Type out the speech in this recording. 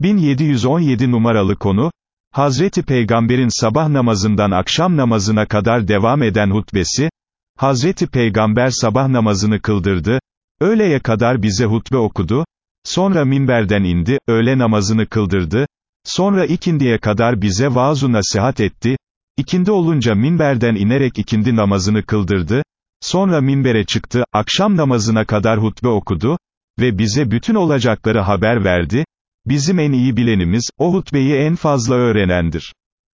1717 numaralı konu, Hazreti Peygamber'in sabah namazından akşam namazına kadar devam eden hutbesi, Hazreti Peygamber sabah namazını kıldırdı, öğleye kadar bize hutbe okudu, sonra minberden indi, öğle namazını kıldırdı, sonra ikindiye kadar bize vaaz nasihat etti, ikindi olunca minberden inerek ikindi namazını kıldırdı, sonra minbere çıktı, akşam namazına kadar hutbe okudu, ve bize bütün olacakları haber verdi, bizim en iyi bilenimiz, o hutbeyi en fazla öğrenendir.